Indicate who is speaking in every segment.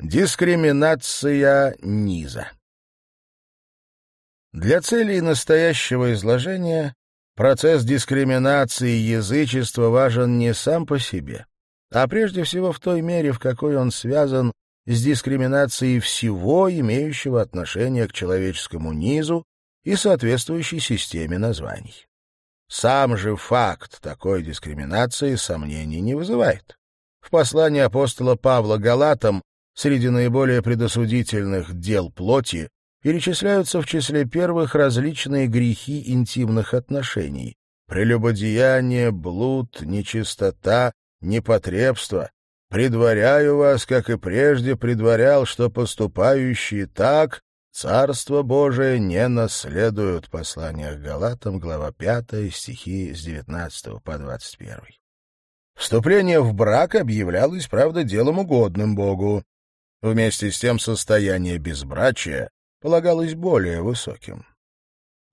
Speaker 1: Дискриминация низа. Для целей настоящего изложения процесс дискриминации язычества важен не сам по себе, а прежде всего в той мере, в какой он связан с дискриминацией всего, имеющего отношение к человеческому низу и соответствующей системе названий. Сам же факт такой дискриминации сомнений не вызывает. В послании апостола Павла Галатам среди наиболее предосудительных дел плоти перечисляются в числе первых различные грехи интимных отношений — прелюбодеяние, блуд, нечистота, непотребство. Предваряю вас, как и прежде предварял, что поступающие так Царство Божие не наследуют. Послание к Галатам, глава 5, стихи с 19 по 21. Вступление в брак объявлялось, правда, делом угодным Богу. Вместе с тем состояние безбрачия полагалось более высоким.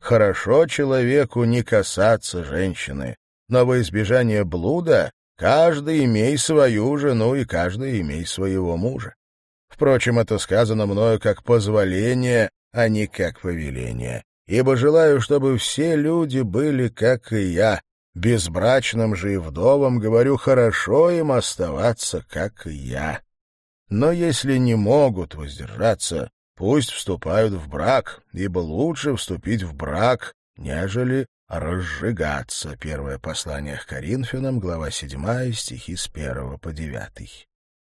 Speaker 1: Хорошо человеку не касаться женщины, но во избежание блуда каждый имей свою жену и каждый имей своего мужа. Впрочем, это сказано мною как позволение, а не как повеление, ибо желаю, чтобы все люди были, как и я, безбрачным же и вдовам говорю, хорошо им оставаться, как и я. Но если не могут воздержаться, пусть вступают в брак, ибо лучше вступить в брак, нежели разжигаться. Первое послание к Коринфянам, глава 7, стихи с 1 по 9.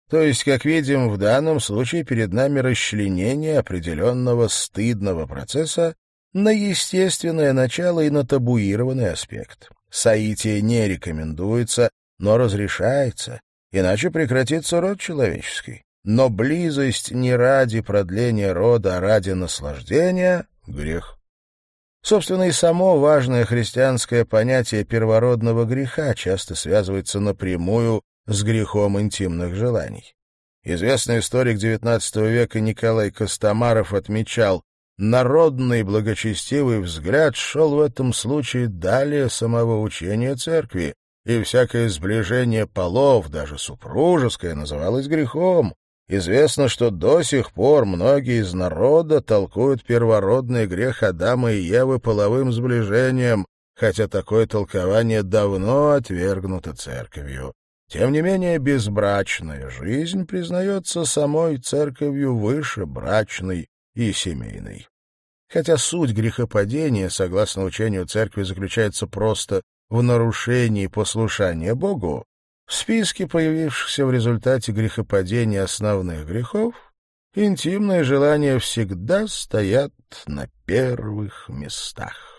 Speaker 1: То есть, как видим, в данном случае перед нами расчленение определенного стыдного процесса на естественное начало и на табуированный аспект. Саития не рекомендуется, но разрешается, иначе прекратится род человеческий. Но близость не ради продления рода, а ради наслаждения — грех. Собственно, и само важное христианское понятие первородного греха часто связывается напрямую с грехом интимных желаний. Известный историк XIX века Николай Костомаров отмечал, народный благочестивый взгляд шел в этом случае далее самого учения церкви, и всякое сближение полов, даже супружеское, называлось грехом. Известно, что до сих пор многие из народа толкуют первородный грех Адама и Евы половым сближением, хотя такое толкование давно отвергнуто церковью. Тем не менее, безбрачная жизнь признается самой церковью выше брачной и семейной. Хотя суть грехопадения, согласно учению церкви, заключается просто в нарушении послушания Богу, в списке появившихся в результате грехопадения основных грехов интимные желания всегда стоят на первых местах.